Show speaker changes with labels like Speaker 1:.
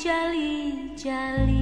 Speaker 1: jali-jali.